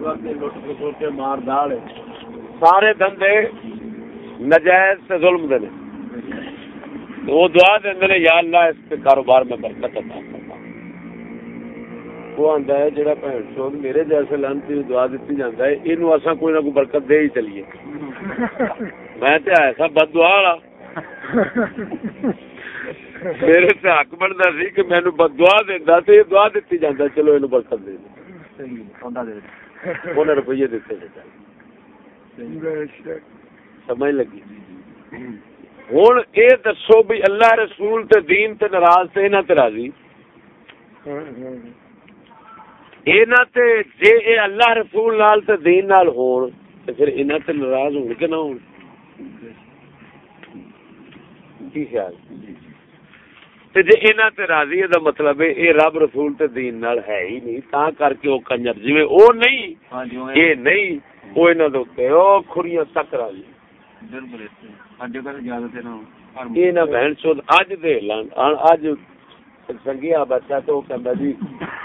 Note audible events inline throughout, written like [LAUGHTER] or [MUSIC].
مار دال سارے دندے نجائز سے ظلم دے وہ دعا دے یا اللہ، اس کے کاروبار میں برکت عطا کرنا وہ آندا ہے، جڑا بھن چود میرے جیسے لانتی دعا دیتی جاندا ہے اینو اساں کوئی نہ کوئی برکت دے ہی چلیے۔ میں تے آیا سا بد دعا والا۔ میرے تے حق بندا سی کہ مینوں بد دعا دیندا تے دعا دیتی جاندا چلو اینو برکت دے دے۔ انہیں روپیے دیتے سمجھ لگی ہوں یہ دسو بھی اللہ رسول تے دین تے ناراض تے انہاں تے راضی انہاں تے جے اے اللہ رسول نال تے دین نال ہون تے پھر انہاں تے ناراض ہون کہ نہ ہون کی خیال تے جے انہاں تے راضی دا مطلب ہے اے رب رسول تے دین نال ہے ہی نہیں تا کر کے او کنجر جویں او نہیں ہاں جی اے نہیں او انہاں دے اوتے او کھریاں تک راضی بالکل اج کل اجازت نا اے نہ بہن چود اج دے لان اج سنگیا بچہ تو کہندا جی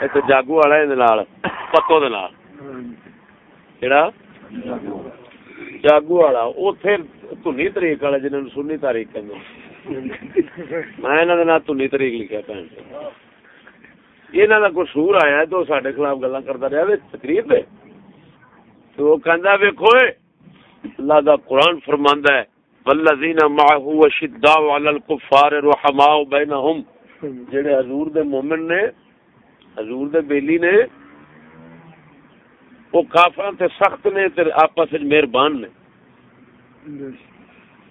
ایتھے جاگو والا دے نال پتو دے نال۔ کیڑا؟ جاگو والا۔ اوتھے تنی طریق والا جنہاں سنی تاریخ کہندے میں تنی تاریخ لکھا بھن یہ کوئی سور آیا تو سڈے خلاف گلا کرتا رہا تقریر دے تو وہ کہندا ویکھو اللہ دا قرآن فرماندا ہے والذین معه وشداء علی الكفار رحماء بینهم جڑے حضور دے مومن نے حضور دے بیلی نے وہ کافراں تے سخت نے تے آپس وچ مہربان نے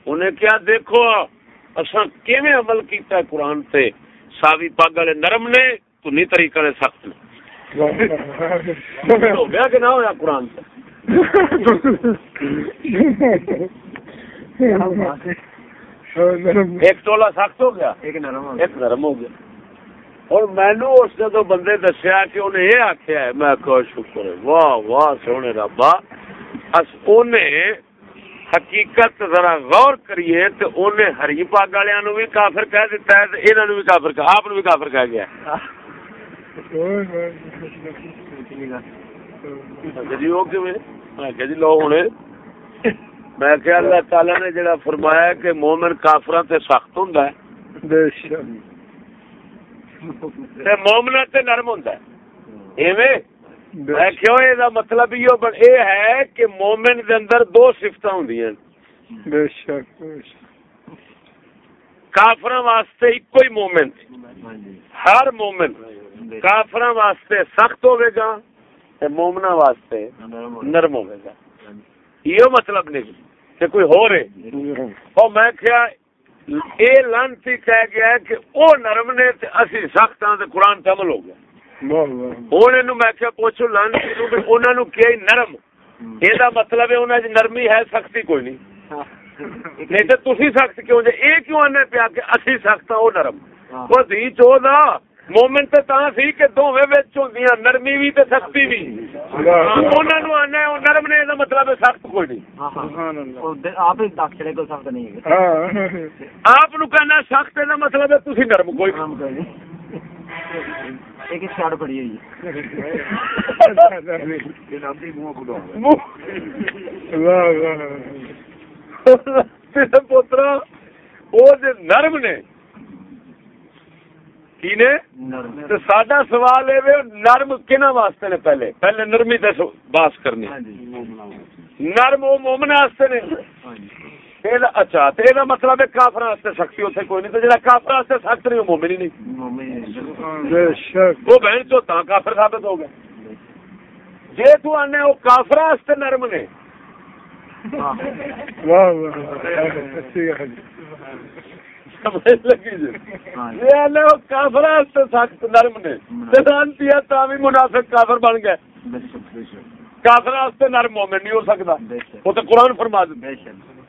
انہیں کیا دیکھو اصا کیویں عمل کیتا ہے قرآن تے؟ ساوی پگ والے نرم نے تنی طریقے نے سخت نے۔ ہو گیا کہ نہ ہوا قرآن سے ایک ٹولا سخت ہو گیا ایک نرم ہو گیا۔ اور مینو اس جدو بندے دسیا کہ انہیں یہ آخیا ہے میں شکر ہے۔ واہ واہ سونے ربا۔ حقیقت ذرا غور کریے تو انہیں ہری پاگ والوں بھی کافر کہہ دیتا ہے نے بھی کافر کہا آپ بھی کافر کہہ گیا جی لو ہوں میں کہ اللہ تعالی نے جڑا فرمایا کہ مومن کافر تے سخت ہوں مومنا تے نرم ہوں ایویں؟ یہ مطلب یہ ہے کہ مومن دے اندر دو سفت ہوں کافر واسطے ایک ہی مومن ہر مومن کافر واسطے سخت ہوے گا مومنا واسطے نرم ہوے گا۔ یہ مطلب نہیں کہ کوئی ہو رہے۔ اور میں کیا یہ لانتی کہہ گیا کہ وہ نرم نے اسی سخت ہاں قرآن عمل ہو گیا۔ میں پوچھو لان کیا نرم یہ مطلب ہے نرمی ہے سختی کوئی نہیں نہیں تو تھی سخت کیوں جی یہ کیوں آنے پیا کہ اسی سخت وہ نرم وہ دھی چو دا مومن تے تا سی کہ دوویں وچ ہوندیاں نرمی وی تے سختی وی انہاں نو آنا نرم نے دا مطلب ہے سخت کوئی نہیں سبحان اللہ آپ ہی داخلے کو سخت نہیں ہے آپ نو کہنا سخت دا مطلب ہے تسی نرم کوئی نہیں ایک چھڑ پڑی ہوئی پوترا وہ نرم نے کی نے؟ ساڈا سوال ہے نرم کہنا واسطے نے پہلے؟ پہلے نرمی دس باس کرنی۔ نرم وہ مومن واسطے نے۔ اچھا تو مطلب ہے کافر سختی اتنے کوئی نہیں تو جا کافر سخت نہیں وہ مومن ہی نہیں۔ وہ بہن چو تا کافر ثابت ہو گیا جی تو آنے وہ کافر نرم نے۔ کافر سخت نرم نے۔ منافق کافر بن گئے۔ کافر نرم مومن نہیں ہو سکتا۔ وہ تو قرآن فرما دے۔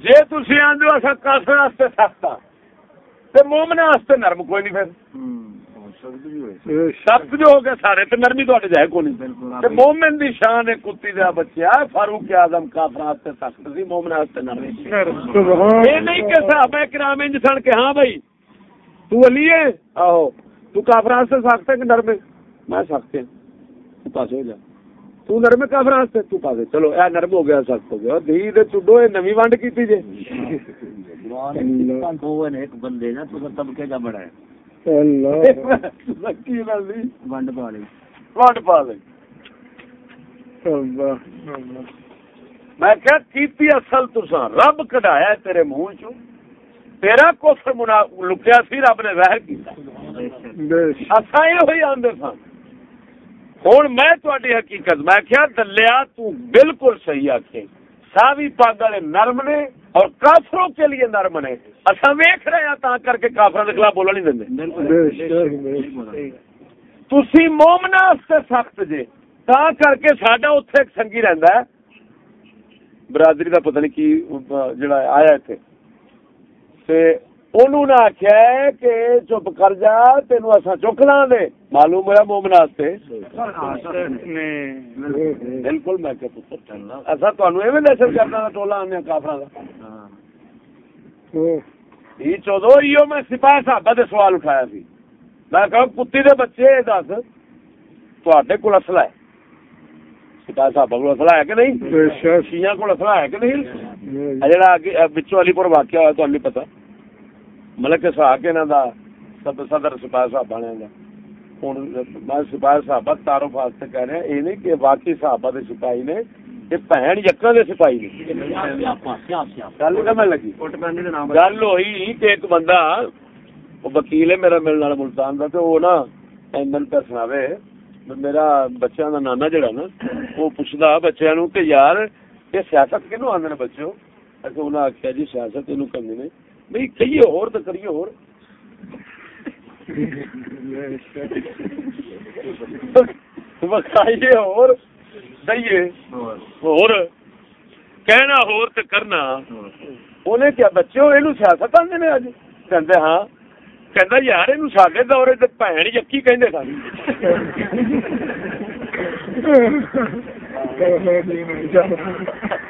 تسی آندے ہو اسا کافر واسطے سخت ہاں تے مومن واسطے نرم کوئی نہیں پھر۔ سخت جو ہو گیا سارے تے نرمی تواڈے جائے کوئی نہیں۔ تے مومن دی شان ہے کتی دا بچہ فاروق اعظم کافر واسطے سخت سی مومن واسطے نرم اے نہیں کہ صحابہ کرام انج سن کہ ہاں بھائی تو علی ہے؟ آہو تو کافر واسطے سخت ہے کہ نرم ہے؟ میں سخت ہوں تو پاس ہو جا۔ تو نرم کافر واسطے تو پاس چلو اے نرم ہو گیا سخت ہو گیا۔ دھی دے چڈو اے نویں ونڈ کیتی جے۔ ایک بندے نا تو طبقے کا بڑا ہے۔ ونڈ پا لی ونڈ پا لے۔ میں کیا کیتی اصل تساں رب کڈایا تیرے منہ چوں؟ تیرا کفر منا لکیا سی رب نے ظاہر کیتا۔ اساں یہ ہوئی آندے سن ہوں میں تاری حقیقت، میں کیا دلیا تو بالکل صحیح آخے ساوی پاگ والے نرم نے اور کافروں کے لیے نرم نے۔ اصا ویخ رہے ہیں تا کر کے کافر کے خلاف بولنا نہیں دیں تھی مومنا سخت جے۔ تا کر کے ساڈا اتے ایک سنگی رہندا ہے۔ برادری کا پتہ نہیں کی، جڑا آیا اتنے انہوں نے آخیا کہ چپ کر جا تین اصا چک لا دے۔ معلوم ہوا مومنا بالکل میں اصا دہشت کرنا ٹولا آنے کافر یہ چودہ ایو میں سپاہی صاحب سے سوال اٹھایا سی۔ میں کہ کتی دے بچے دس تے کول اصلا ہے۔ سپاہی صاحب کو اصلا ہے کہ نہیں؟ شیاں کو اصلا ہے کہ نہیں؟ جہاں بچوں علی پور واقعہ ہوا تو پتا ملک سہاگ انہوں دا صدر سپاہی صاحب بنے گا ہوں میں سپاہی صاحب تعارف واسطے کہہ رہا یہ نہیں کہ باقی صحابہ دے سپاہی نے یہ بہن یقا دے سپاہی نے گل سمجھ لگی گل ہوئی کہ ایک بندہ وکیل ہے میرا ملنے والا ملتان کا تو وہ نا من پہ سناوے میرا بچوں کا نانا جڑا نا وہ پوچھتا بچوں نو کہ یار یہ سیاست کنو آدھے بچوں انہیں آخیا جی سیاست یہ کرنی نے نہیں کہیے اور تو کریے اور۔ بکائیے اور، دئیے۔ اور، کہنا اور تو کرنا۔ انہیں کیا بچے ہو یہ سیاست آدھے نے اج کہ ہاں۔ کہ یار یہ سارے دورے [LAUGHS]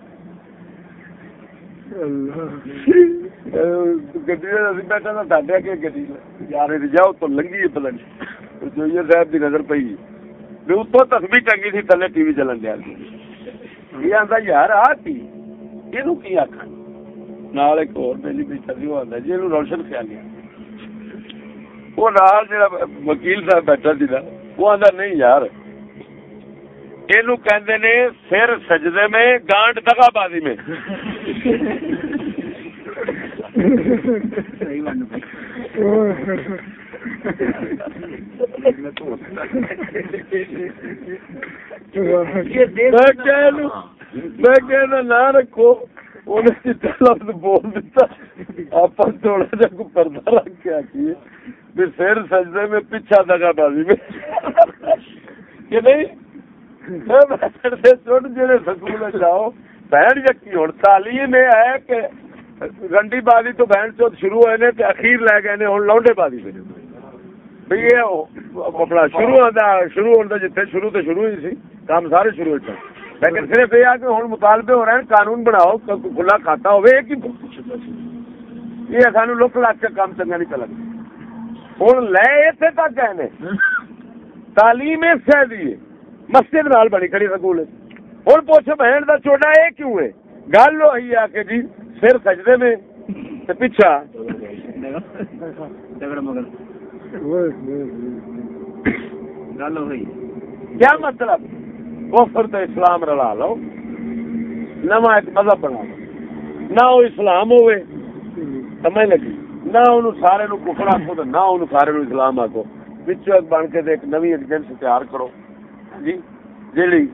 بیٹھا کہ یار جاؤ تو لنگی جو صاحب نظر پی اتو تسمی ٹنگی تھی تھلے ٹی وی چلن دیا یہ آتا یار آ یہ کی آخا نال ایک اور میری سی وہ آتا جی یہ روشن خیالی وہ نال جا وکیل صاحب بیٹھا سی نا وہ آتا نہیں یار یہ سر سجدے میں گانٹ دگا بازی میں نہ رکھو لفظ بول دیتا آپ تھوڑا کو پردہ رکھ کے آئیے سجدے میں پیچھا دگا بازی میں کہ نہیں سکول جاؤ بہن یقین، ہوں تعلیم یہ ہے کہ رنڈی بازی تو بہن چوت شروع ہوئے نے اخیر لے گئے نے، ہوں لونڈے بازی پہ بھائی یہ اپنا شروع ہوتا شروع ہوتا جتنے شروع تو شروع ہی سی، کام سارے شروع ہوتے لیکن صرف یہ کہ ہوں مطالبے ہو رہے ہیں، قانون بناؤ، کھلا کھاتا ہوئے یہ سانو لک لگ کے کام چنگا نہیں چلتا ہوں لے اتنے تک گئے تعلیم اس سے دیے مسجد نال بڑی کھڑی سکول۔ ہے ہوں۔ پوچھ بہن کا چوٹا یہ کیوں ہے؟ گل وہی آ کے جی سر سجدے میں پیچھا کیا مطلب؟ کفر تو اسلام رلا لو۔ نواں ایک مذہب بنا لو۔ نہ وہ اسلام ہوئے۔ سمجھ لگی؟ نہ انہوں سارے کفر آکو نہ انہوں سارے اسلام آکو بچوں بن کے ایک نوی ایک تیار کرو۔ جی جیڑی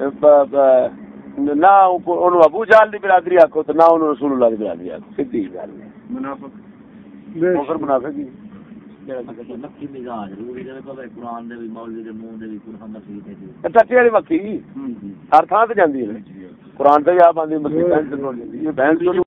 نہ انہوں ابو جال دی برادری آکھو تو نہ رسول اللہ دی برادری آکھو سیدھی گل ہے منافق منافق قرآن